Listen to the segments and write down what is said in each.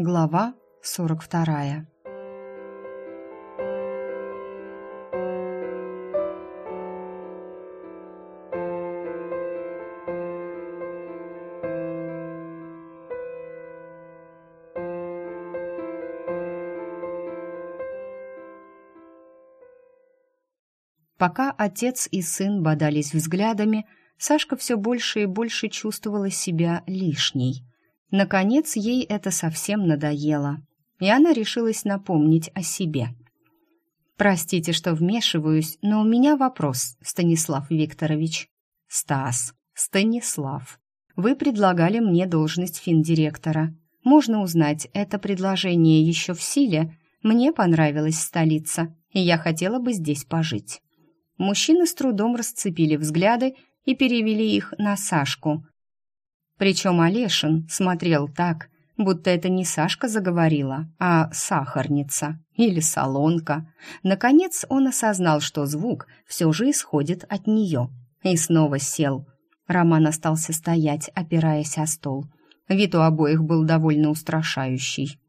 Глава 42 Пока отец и сын бодались взглядами, Сашка все больше и больше чувствовала себя лишней. Наконец, ей это совсем надоело, и она решилась напомнить о себе. «Простите, что вмешиваюсь, но у меня вопрос, Станислав Викторович». «Стас, Станислав, вы предлагали мне должность финдиректора. Можно узнать, это предложение еще в силе? Мне понравилась столица, и я хотела бы здесь пожить». Мужчины с трудом расцепили взгляды и перевели их на Сашку. Причем Олешин смотрел так, будто это не Сашка заговорила, а сахарница или солонка. Наконец он осознал, что звук все же исходит от нее, и снова сел. Роман остался стоять, опираясь о стол. Вид у обоих был довольно устрашающий.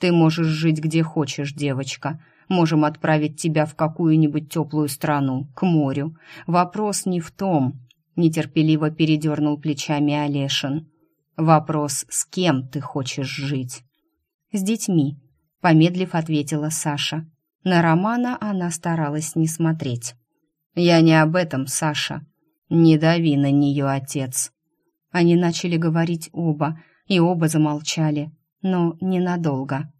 «Ты можешь жить где хочешь, девочка», Можем отправить тебя в какую-нибудь теплую страну, к морю. Вопрос не в том, нетерпеливо передернул плечами Олешин. Вопрос, с кем ты хочешь жить? С детьми, помедлив ответила Саша. На Романа она старалась не смотреть. Я не об этом, Саша. Не дави на нее, отец. Они начали говорить оба, и оба замолчали, но ненадолго.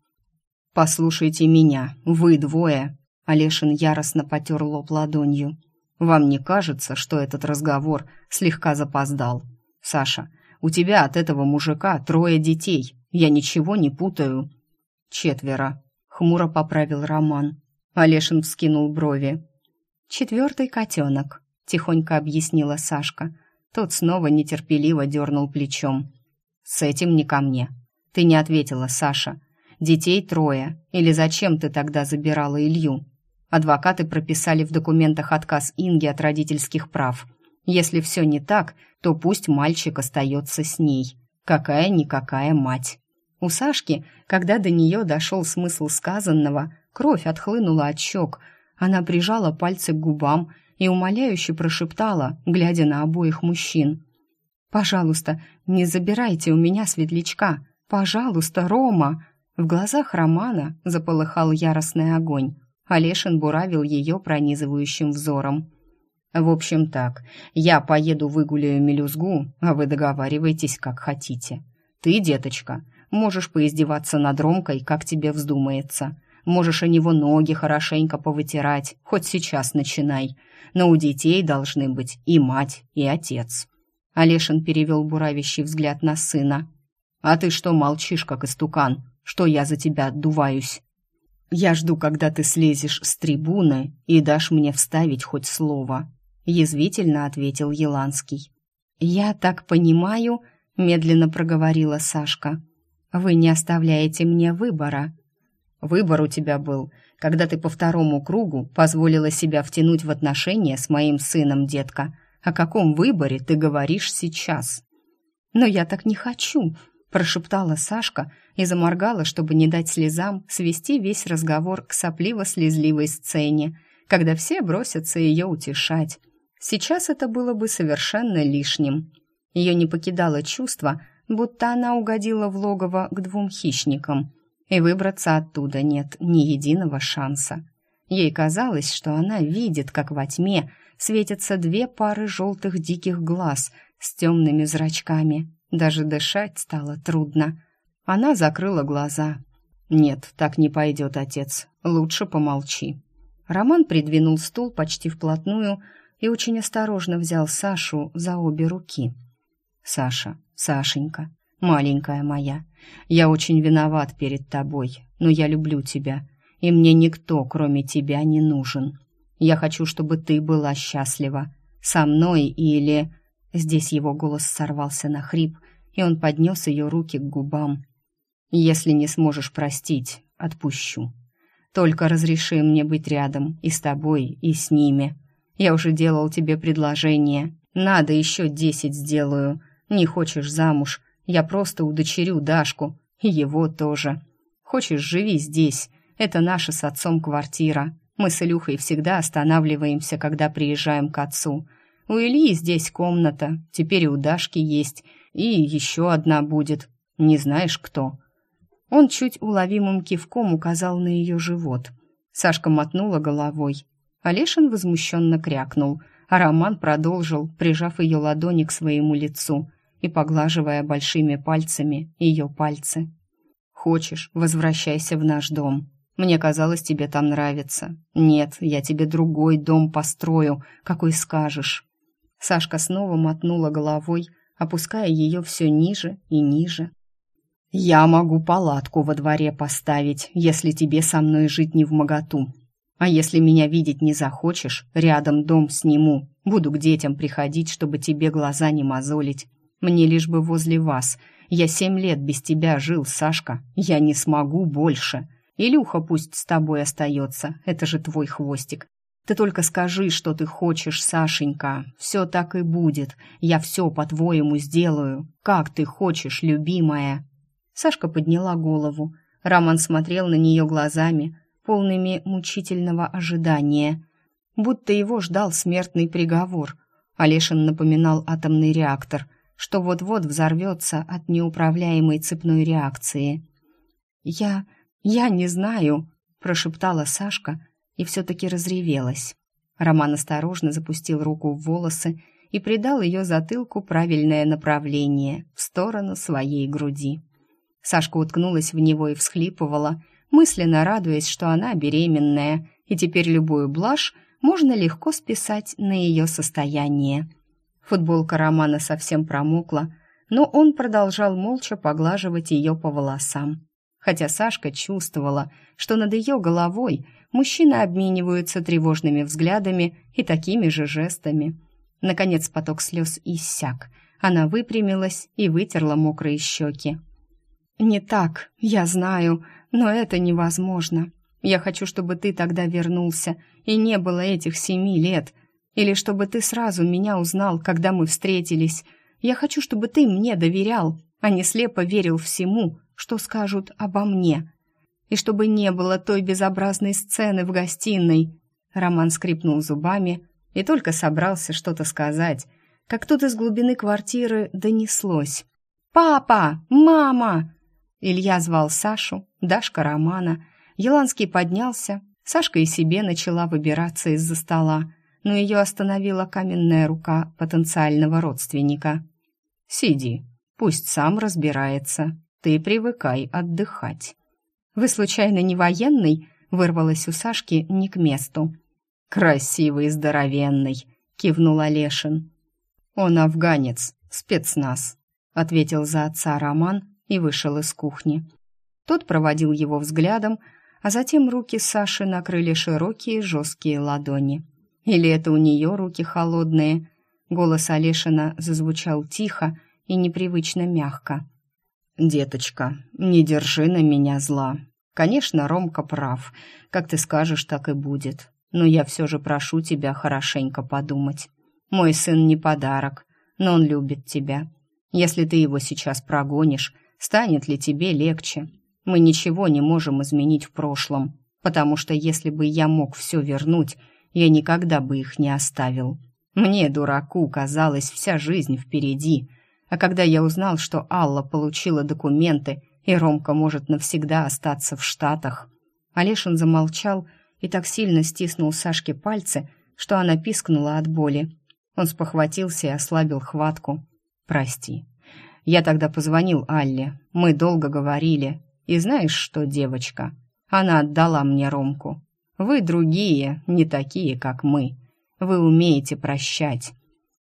«Послушайте меня, вы двое!» Олешин яростно потер лоб ладонью. «Вам не кажется, что этот разговор слегка запоздал? Саша, у тебя от этого мужика трое детей. Я ничего не путаю». «Четверо», — хмуро поправил Роман. Олешин вскинул брови. «Четвертый котенок», — тихонько объяснила Сашка. Тот снова нетерпеливо дернул плечом. «С этим не ко мне. Ты не ответила, Саша. Детей трое. Или зачем ты тогда забирала Илью? Адвокаты прописали в документах отказ Инги от родительских прав. Если все не так, то пусть мальчик остается с ней. Какая-никакая мать. У Сашки, когда до нее дошел смысл сказанного, кровь отхлынула от щек. Она прижала пальцы к губам и умоляюще прошептала, глядя на обоих мужчин. «Пожалуйста, не забирайте у меня светлячка. Пожалуйста, Рома!» В глазах Романа заполыхал яростный огонь. Олешин буравил ее пронизывающим взором. «В общем так, я поеду выгуляю мелюзгу, а вы договаривайтесь, как хотите. Ты, деточка, можешь поиздеваться над Ромкой, как тебе вздумается. Можешь у него ноги хорошенько повытирать, хоть сейчас начинай. Но у детей должны быть и мать, и отец». Олешин перевел буравящий взгляд на сына. «А ты что молчишь, как истукан? что я за тебя отдуваюсь. Я жду, когда ты слезешь с трибуны и дашь мне вставить хоть слово», — язвительно ответил Еланский. «Я так понимаю», — медленно проговорила Сашка, — «вы не оставляете мне выбора». «Выбор у тебя был, когда ты по второму кругу позволила себя втянуть в отношения с моим сыном, детка. О каком выборе ты говоришь сейчас?» «Но я так не хочу», прошептала Сашка и заморгала, чтобы не дать слезам свести весь разговор к сопливо-слезливой сцене, когда все бросятся ее утешать. Сейчас это было бы совершенно лишним. Ее не покидало чувство, будто она угодила в логово к двум хищникам, и выбраться оттуда нет ни единого шанса. Ей казалось, что она видит, как во тьме светятся две пары желтых диких глаз с темными зрачками, даже дышать стало трудно. Она закрыла глаза. «Нет, так не пойдет, отец. Лучше помолчи». Роман придвинул стул почти вплотную и очень осторожно взял Сашу за обе руки. «Саша, Сашенька, маленькая моя, я очень виноват перед тобой, но я люблю тебя, и мне никто, кроме тебя, не нужен. Я хочу, чтобы ты была счастлива. Со мной или...» Здесь его голос сорвался на хрип, и он поднес ее руки к губам. «Если не сможешь простить, отпущу. Только разреши мне быть рядом и с тобой, и с ними. Я уже делал тебе предложение. Надо, еще десять сделаю. Не хочешь замуж, я просто удочерю Дашку. И его тоже. Хочешь, живи здесь. Это наша с отцом квартира. Мы с Илюхой всегда останавливаемся, когда приезжаем к отцу. У Ильи здесь комната, теперь и у Дашки есть, и еще одна будет. Не знаешь, кто?» Он чуть уловимым кивком указал на ее живот. Сашка мотнула головой. Олешин возмущенно крякнул, а Роман продолжил, прижав ее ладони к своему лицу и поглаживая большими пальцами ее пальцы. «Хочешь, возвращайся в наш дом. Мне казалось, тебе там нравится. Нет, я тебе другой дом построю, какой скажешь». Сашка снова мотнула головой, опуская ее все ниже и ниже. «Я могу палатку во дворе поставить, если тебе со мной жить не в моготу. А если меня видеть не захочешь, рядом дом сниму. Буду к детям приходить, чтобы тебе глаза не мозолить. Мне лишь бы возле вас. Я семь лет без тебя жил, Сашка. Я не смогу больше. Илюха пусть с тобой остается, это же твой хвостик. Ты только скажи, что ты хочешь, Сашенька. Все так и будет. Я все по-твоему сделаю. Как ты хочешь, любимая». Сашка подняла голову. Роман смотрел на нее глазами, полными мучительного ожидания. Будто его ждал смертный приговор. Олешин напоминал атомный реактор, что вот-вот взорвется от неуправляемой цепной реакции. «Я... я не знаю», — прошептала Сашка, — и все-таки разревелась. Роман осторожно запустил руку в волосы и придал ее затылку правильное направление в сторону своей груди. Сашка уткнулась в него и всхлипывала, мысленно радуясь, что она беременная, и теперь любую блажь можно легко списать на ее состояние. Футболка Романа совсем промокла, но он продолжал молча поглаживать ее по волосам. Хотя Сашка чувствовала, что над ее головой Мужчины обмениваются тревожными взглядами и такими же жестами. Наконец поток слез иссяк. Она выпрямилась и вытерла мокрые щеки. «Не так, я знаю, но это невозможно. Я хочу, чтобы ты тогда вернулся, и не было этих семи лет. Или чтобы ты сразу меня узнал, когда мы встретились. Я хочу, чтобы ты мне доверял, а не слепо верил всему, что скажут обо мне и чтобы не было той безобразной сцены в гостиной. Роман скрипнул зубами и только собрался что-то сказать, как тут из глубины квартиры донеслось. «Папа! Мама!» Илья звал Сашу, Дашка Романа. Еланский поднялся. Сашка и себе начала выбираться из-за стола, но ее остановила каменная рука потенциального родственника. «Сиди, пусть сам разбирается. Ты привыкай отдыхать». «Вы, случайно, не военный?» — вырвалось у Сашки не к месту. «Красивый и здоровенный», — кивнул Олешин. «Он афганец, спецназ», — ответил за отца Роман и вышел из кухни. Тот проводил его взглядом, а затем руки Саши накрыли широкие жесткие ладони. Или это у нее руки холодные? Голос Олешина зазвучал тихо и непривычно мягко. «Деточка, не держи на меня зла. Конечно, Ромка прав. Как ты скажешь, так и будет. Но я все же прошу тебя хорошенько подумать. Мой сын не подарок, но он любит тебя. Если ты его сейчас прогонишь, станет ли тебе легче? Мы ничего не можем изменить в прошлом, потому что если бы я мог все вернуть, я никогда бы их не оставил. Мне, дураку, казалось, вся жизнь впереди — а когда я узнал, что Алла получила документы, и Ромка может навсегда остаться в Штатах, Олешин замолчал и так сильно стиснул Сашке пальцы, что она пискнула от боли. Он спохватился и ослабил хватку. «Прости. Я тогда позвонил Алле. Мы долго говорили. И знаешь что, девочка? Она отдала мне Ромку. Вы другие, не такие, как мы. Вы умеете прощать.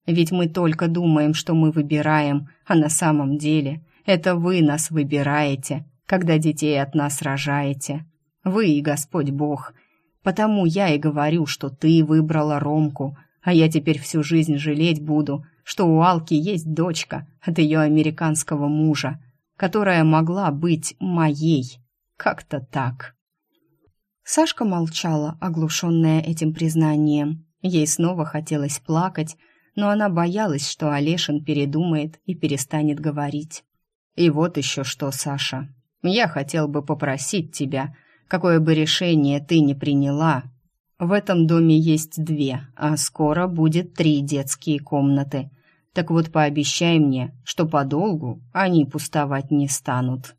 Ведь мы только думаем, что мы выбираем, а на самом деле это вы нас выбираете, когда детей от нас рожаете. Вы и Господь Бог. Потому я и говорю, что ты выбрала Ромку, а я теперь всю жизнь жалеть буду, что у Алки есть дочка от ее американского мужа, которая могла быть моей. Как-то так. Сашка молчала, оглушенная этим признанием. Ей снова хотелось плакать, но она боялась, что Олешин передумает и перестанет говорить. «И вот еще что, Саша. я хотел бы попросить тебя, какое бы решение ты ни приняла. В этом доме есть две, а скоро будет три детские комнаты. Так вот, пообещай мне, что подолгу они пустовать не станут».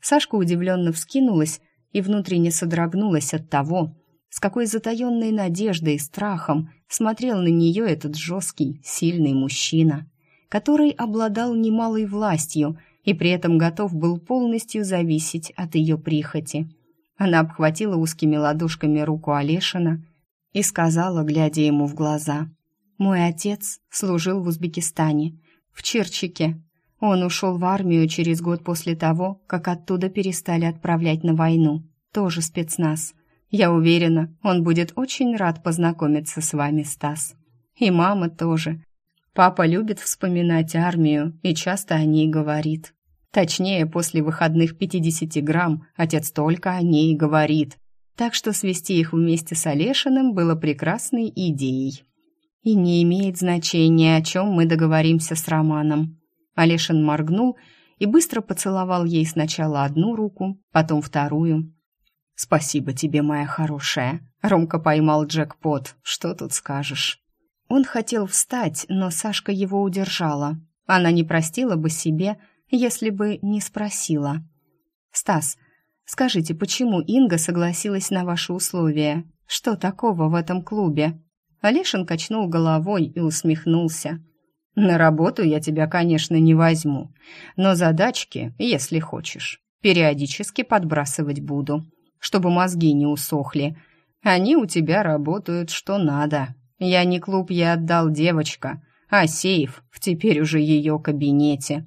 Сашка удивленно вскинулась и внутренне содрогнулась от того, с какой затаенной надеждой и страхом смотрел на нее этот жесткий, сильный мужчина, который обладал немалой властью и при этом готов был полностью зависеть от ее прихоти. Она обхватила узкими ладошками руку Олешина и сказала, глядя ему в глаза, «Мой отец служил в Узбекистане, в Черчике. Он ушел в армию через год после того, как оттуда перестали отправлять на войну, тоже спецназ». Я уверена, он будет очень рад познакомиться с вами, Стас. И мама тоже. Папа любит вспоминать армию и часто о ней говорит. Точнее, после выходных 50 грамм отец только о ней говорит. Так что свести их вместе с Олешиным было прекрасной идеей. И не имеет значения, о чем мы договоримся с Романом. Олешин моргнул и быстро поцеловал ей сначала одну руку, потом вторую, «Спасибо тебе, моя хорошая. Ромка поймал джекпот. Что тут скажешь?» Он хотел встать, но Сашка его удержала. Она не простила бы себе, если бы не спросила. «Стас, скажите, почему Инга согласилась на ваши условия? Что такого в этом клубе?» Олешин качнул головой и усмехнулся. «На работу я тебя, конечно, не возьму, но задачки, если хочешь, периодически подбрасывать буду чтобы мозги не усохли. Они у тебя работают что надо. Я не клуб я отдал девочка, а сейф в теперь уже ее кабинете.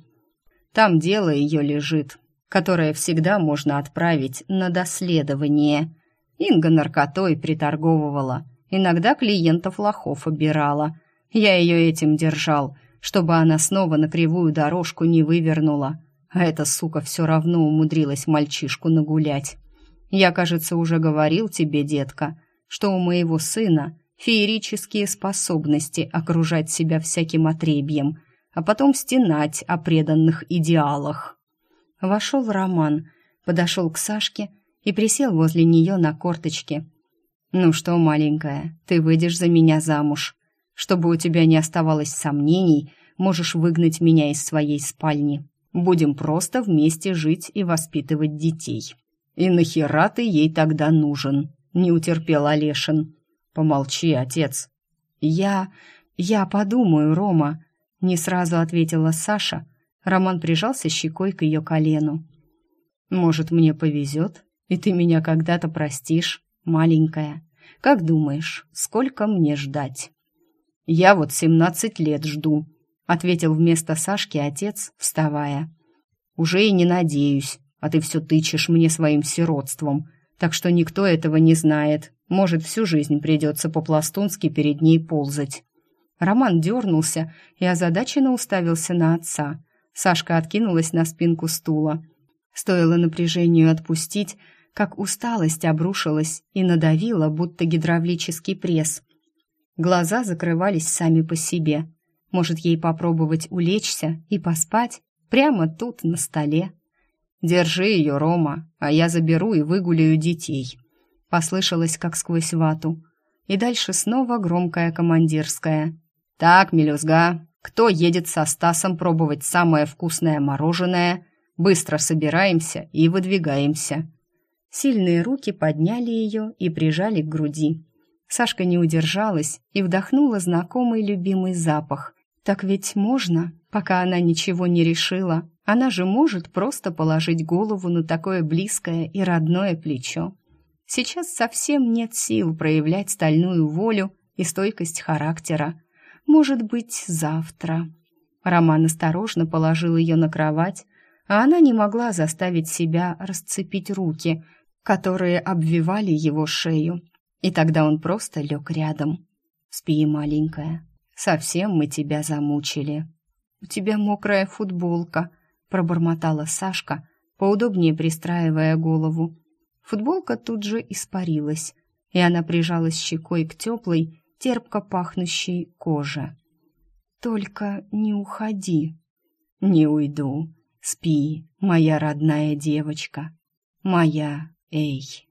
Там дело ее лежит, которое всегда можно отправить на доследование. Инга наркотой приторговывала, иногда клиентов лохов обирала. Я ее этим держал, чтобы она снова на кривую дорожку не вывернула. А эта сука все равно умудрилась мальчишку нагулять. Я, кажется, уже говорил тебе, детка, что у моего сына феерические способности окружать себя всяким отребьем, а потом стенать о преданных идеалах. Вошел Роман, подошел к Сашке и присел возле нее на корточке. «Ну что, маленькая, ты выйдешь за меня замуж. Чтобы у тебя не оставалось сомнений, можешь выгнать меня из своей спальни. Будем просто вместе жить и воспитывать детей». «И нахера ты ей тогда нужен?» — не утерпел Олешин. «Помолчи, отец». «Я... я подумаю, Рома», — не сразу ответила Саша. Роман прижался щекой к ее колену. «Может, мне повезет, и ты меня когда-то простишь, маленькая. Как думаешь, сколько мне ждать?» «Я вот семнадцать лет жду», — ответил вместо Сашки отец, вставая. «Уже и не надеюсь, а ты все тычешь мне своим сиротством, так что никто этого не знает. Может, всю жизнь придется по-пластунски перед ней ползать». Роман дернулся и озадаченно уставился на отца. Сашка откинулась на спинку стула. Стоило напряжению отпустить, как усталость обрушилась и надавила, будто гидравлический пресс. Глаза закрывались сами по себе. Может, ей попробовать улечься и поспать прямо тут, на столе? «Держи ее, Рома, а я заберу и выгуляю детей», — послышалось как сквозь вату. И дальше снова громкая командирская. «Так, мелюзга, кто едет со Стасом пробовать самое вкусное мороженое? Быстро собираемся и выдвигаемся». Сильные руки подняли ее и прижали к груди. Сашка не удержалась и вдохнула знакомый любимый запах. Так ведь можно, пока она ничего не решила. Она же может просто положить голову на такое близкое и родное плечо. Сейчас совсем нет сил проявлять стальную волю и стойкость характера. Может быть, завтра. Роман осторожно положил ее на кровать, а она не могла заставить себя расцепить руки, которые обвивали его шею. И тогда он просто лег рядом. «Спи, маленькая, совсем мы тебя замучили. У тебя мокрая футболка», пробормотала Сашка, поудобнее пристраивая голову. Футболка тут же испарилась, и она прижалась щекой к теплой, терпко пахнущей коже. «Только не уходи». «Не уйду», — Спи, моя родная девочка, моя Эй.